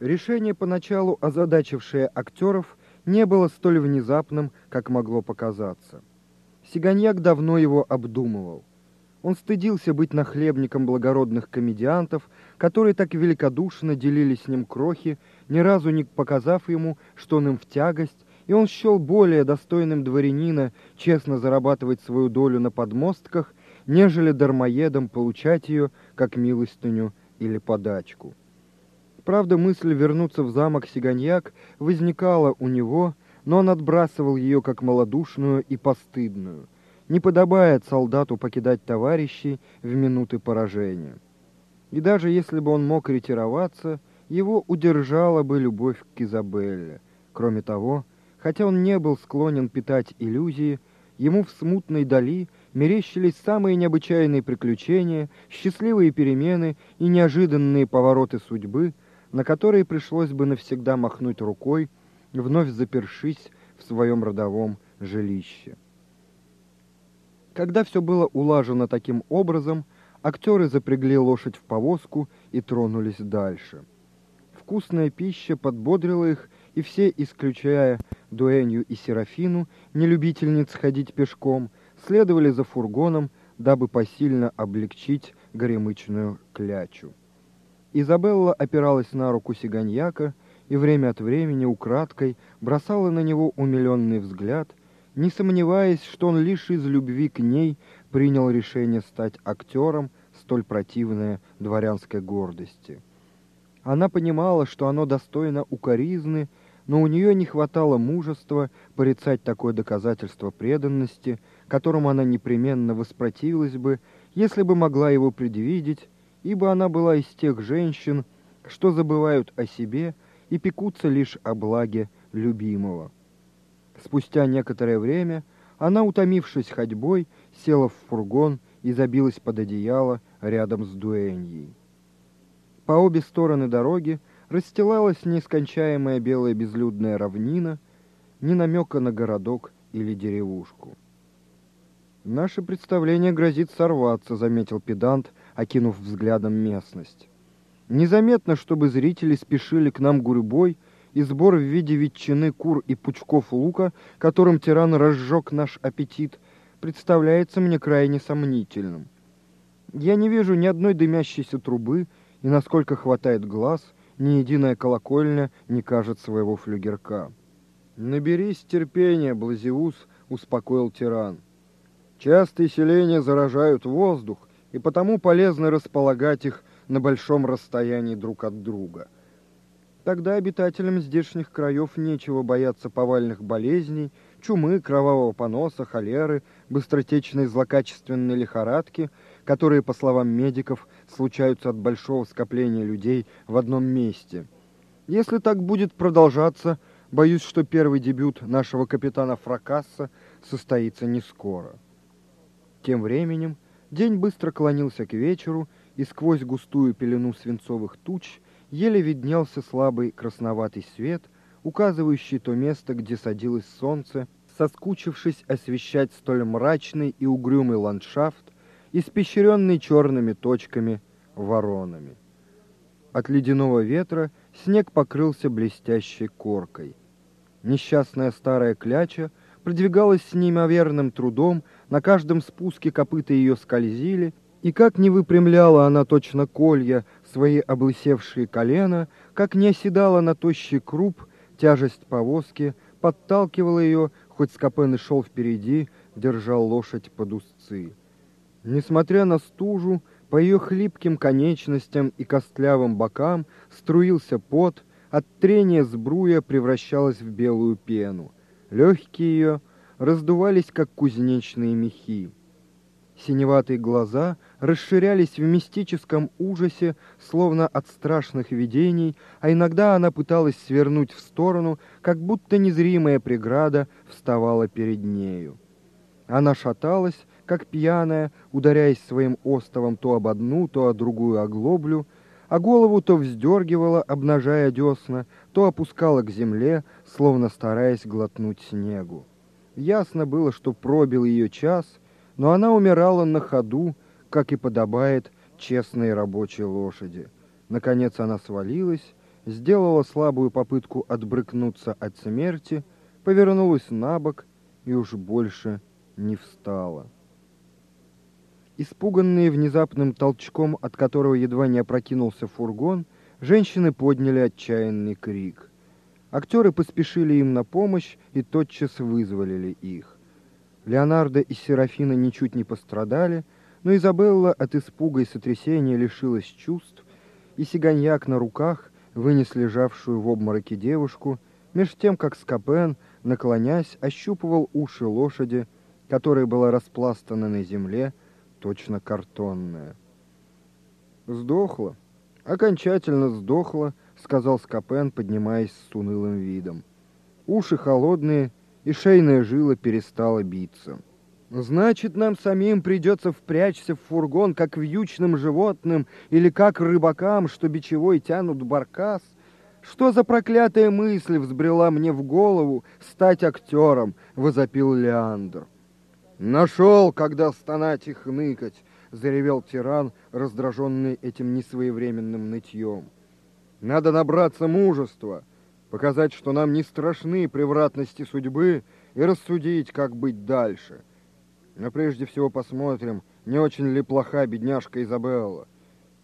Решение, поначалу озадачившее актеров, не было столь внезапным, как могло показаться. Сиганьяк давно его обдумывал. Он стыдился быть нахлебником благородных комедиантов, которые так великодушно делили с ним крохи, ни разу не показав ему, что он им в тягость, и он счел более достойным дворянина честно зарабатывать свою долю на подмостках, нежели дармоедом получать ее, как милостыню или подачку. Правда, мысль вернуться в замок Сиганьяк возникала у него, но он отбрасывал ее как малодушную и постыдную. Не подобает солдату покидать товарищей в минуты поражения. И даже если бы он мог ретироваться, его удержала бы любовь к Изабелле. Кроме того, хотя он не был склонен питать иллюзии, ему в смутной дали мерещились самые необычайные приключения, счастливые перемены и неожиданные повороты судьбы — на которые пришлось бы навсегда махнуть рукой, вновь запершись в своем родовом жилище. Когда все было улажено таким образом, актеры запрягли лошадь в повозку и тронулись дальше. Вкусная пища подбодрила их, и все, исключая Дуэнью и Серафину, не любительниц ходить пешком, следовали за фургоном, дабы посильно облегчить горемычную клячу. Изабелла опиралась на руку сиганьяка и время от времени украдкой бросала на него умиленный взгляд, не сомневаясь, что он лишь из любви к ней принял решение стать актером столь противной дворянской гордости. Она понимала, что оно достойно укоризны, но у нее не хватало мужества порицать такое доказательство преданности, которому она непременно воспротивилась бы, если бы могла его предвидеть, ибо она была из тех женщин, что забывают о себе и пекутся лишь о благе любимого. Спустя некоторое время она, утомившись ходьбой, села в фургон и забилась под одеяло рядом с Дуэньей. По обе стороны дороги расстилалась нескончаемая белая безлюдная равнина, ни намека на городок или деревушку. «Наше представление грозит сорваться», — заметил педант, окинув взглядом местность. Незаметно, чтобы зрители спешили к нам гурьбой, и сбор в виде ветчины, кур и пучков лука, которым тиран разжег наш аппетит, представляется мне крайне сомнительным. Я не вижу ни одной дымящейся трубы, и, насколько хватает глаз, ни единая колокольня не кажет своего флюгерка. «Наберись терпения, Блазиус», — успокоил тиран. «Частые селения заражают воздух, и потому полезно располагать их на большом расстоянии друг от друга. Тогда обитателям здешних краев нечего бояться повальных болезней, чумы, кровавого поноса, холеры, быстротечной злокачественной лихорадки, которые, по словам медиков, случаются от большого скопления людей в одном месте. Если так будет продолжаться, боюсь, что первый дебют нашего капитана Фракасса состоится не скоро. Тем временем День быстро клонился к вечеру, и сквозь густую пелену свинцовых туч еле виднелся слабый красноватый свет, указывающий то место, где садилось солнце, соскучившись освещать столь мрачный и угрюмый ландшафт, испещренный черными точками воронами. От ледяного ветра снег покрылся блестящей коркой. Несчастная старая кляча продвигалась с неимоверным трудом, на каждом спуске копыта ее скользили, и как не выпрямляла она точно колья свои облысевшие колена, как не оседала на тощий круп, тяжесть повозки подталкивала ее, хоть Скопен и шел впереди, держал лошадь под узцы. Несмотря на стужу, по ее хлипким конечностям и костлявым бокам струился пот, от трения сбруя превращалась в белую пену. Легкие ее раздувались, как кузнечные мехи. Синеватые глаза расширялись в мистическом ужасе, словно от страшных видений, а иногда она пыталась свернуть в сторону, как будто незримая преграда вставала перед нею. Она шаталась, как пьяная, ударяясь своим остовом то об одну, то о другую оглоблю, а голову то вздергивала, обнажая десна, то опускала к земле, словно стараясь глотнуть снегу. Ясно было, что пробил ее час, но она умирала на ходу, как и подобает честной рабочей лошади. Наконец она свалилась, сделала слабую попытку отбрыкнуться от смерти, повернулась на бок и уж больше не встала. Испуганные внезапным толчком, от которого едва не опрокинулся фургон, женщины подняли отчаянный крик. Актеры поспешили им на помощь и тотчас вызволили их. Леонардо и Серафина ничуть не пострадали, но Изабелла от испуга и сотрясения лишилась чувств, и сиганьяк на руках вынес лежавшую в обмороке девушку, меж тем, как Скопен, наклонясь, ощупывал уши лошади, которая была распластана на земле, точно картонная. «Сдохла, окончательно сдохла», — сказал Скопен, поднимаясь с унылым видом. Уши холодные, и шейная жила перестала биться. «Значит, нам самим придется впрячься в фургон, как вьючным животным или как рыбакам, что бичевой тянут баркас? Что за проклятая мысль взбрела мне в голову стать актером?» — возопил Леандр. «Нашел, когда стонать и хныкать!» — заревел тиран, раздраженный этим несвоевременным нытьем. «Надо набраться мужества, показать, что нам не страшны превратности судьбы и рассудить, как быть дальше. Но прежде всего посмотрим, не очень ли плоха бедняжка Изабелла.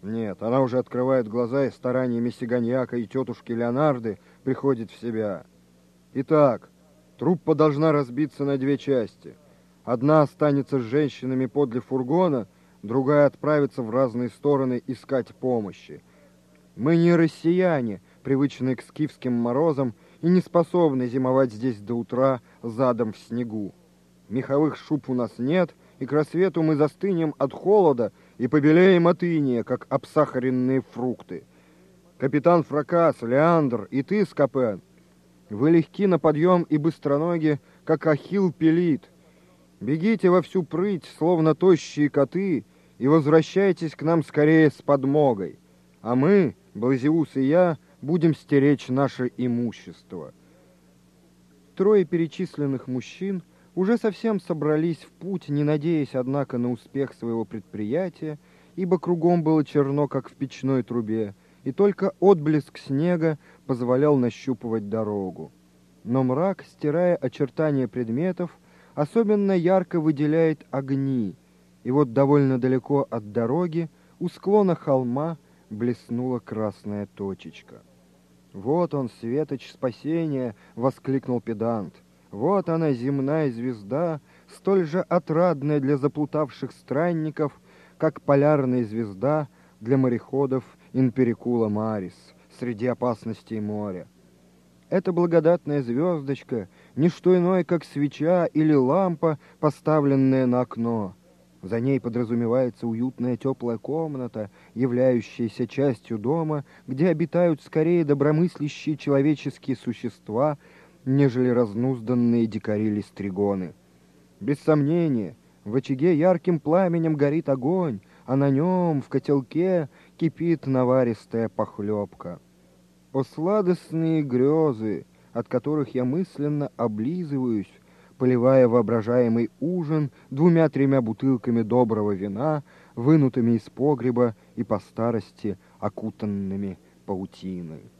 Нет, она уже открывает глаза и стараниями Сиганьяка и тетушки Леонарды приходит в себя. Итак, труппа должна разбиться на две части — Одна останется с женщинами подле фургона, другая отправится в разные стороны искать помощи. Мы не россияне, привычные к скифским морозам, и не способны зимовать здесь до утра задом в снегу. Меховых шуб у нас нет, и к рассвету мы застынем от холода и побелеем от иния, как обсахаренные фрукты. Капитан Фракас, Леандр и ты, Скопен, вы легки на подъем и быстроноги, как Ахилл пилит — Бегите во всю прыть, словно тощие коты, и возвращайтесь к нам скорее с подмогой. А мы, Блазиус и я, будем стеречь наше имущество. Трое перечисленных мужчин уже совсем собрались в путь, не надеясь, однако, на успех своего предприятия, ибо кругом было черно, как в печной трубе, и только отблеск снега позволял нащупывать дорогу. Но мрак, стирая очертания предметов, особенно ярко выделяет огни, и вот довольно далеко от дороги, у склона холма, блеснула красная точечка. «Вот он, светоч спасения!» — воскликнул педант. «Вот она, земная звезда, столь же отрадная для заплутавших странников, как полярная звезда для мореходов Инперикула Марис среди опасностей моря. Эта благодатная звездочка — не что иное, как свеча или лампа, поставленная на окно. За ней подразумевается уютная теплая комната, являющаяся частью дома, где обитают скорее добромыслящие человеческие существа, нежели разнузданные дикари-листригоны. Без сомнения, в очаге ярким пламенем горит огонь, а на нем, в котелке, кипит наваристая похлебка. О сладостные грезы, от которых я мысленно облизываюсь, поливая воображаемый ужин двумя-тремя бутылками доброго вина, вынутыми из погреба и по старости окутанными паутиной.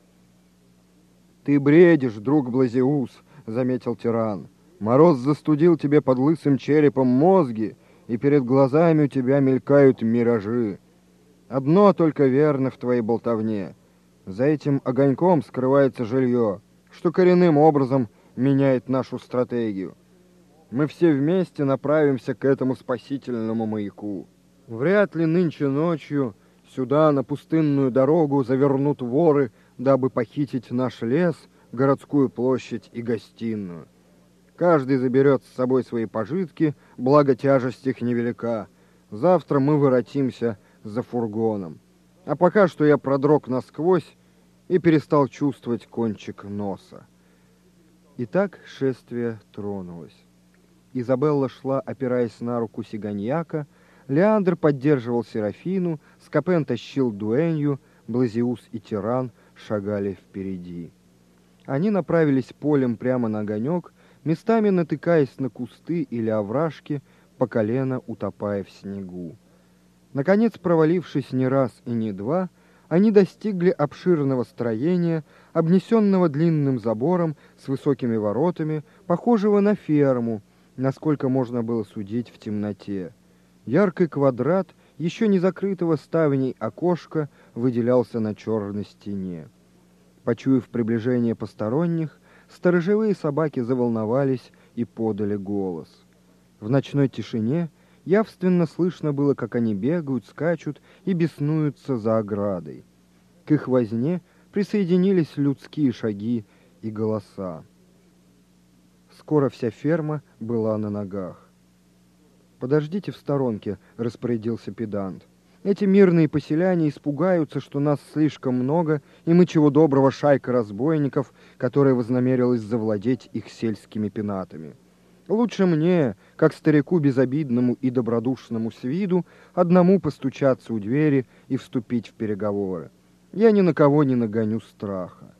«Ты бредишь, друг Блазиус», — заметил тиран. «Мороз застудил тебе под лысым черепом мозги, и перед глазами у тебя мелькают миражи. Одно только верно в твоей болтовне. За этим огоньком скрывается жилье, что коренным образом меняет нашу стратегию. Мы все вместе направимся к этому спасительному маяку. Вряд ли нынче ночью сюда, на пустынную дорогу, завернут воры, дабы похитить наш лес, городскую площадь и гостиную. Каждый заберет с собой свои пожитки, благо тяжесть их невелика. Завтра мы воротимся за фургоном. А пока что я продрог насквозь и перестал чувствовать кончик носа. И так шествие тронулось. Изабелла шла, опираясь на руку сиганьяка, Леандр поддерживал Серафину, Скопен тащил дуэнью, Блазиус и Тиран шагали впереди. Они направились полем прямо на огонек, местами натыкаясь на кусты или овражки, по колено утопая в снегу. Наконец, провалившись не раз и не два, они достигли обширного строения, обнесенного длинным забором с высокими воротами, похожего на ферму, насколько можно было судить в темноте. Яркий квадрат еще не закрытого ставней окошка выделялся на черной стене. Почуяв приближение посторонних, сторожевые собаки заволновались и подали голос. В ночной тишине явственно слышно было, как они бегают, скачут и беснуются за оградой. К их возне присоединились людские шаги и голоса. Скоро вся ферма была на ногах. «Подождите в сторонке», — распорядился педант. «Эти мирные поселяне испугаются, что нас слишком много, и мы чего доброго шайка разбойников, которая вознамерилась завладеть их сельскими пенатами. Лучше мне, как старику безобидному и добродушному с виду, одному постучаться у двери и вступить в переговоры. Я ни на кого не нагоню страха».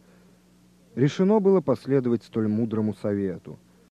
Решено было последовать столь мудрому совету —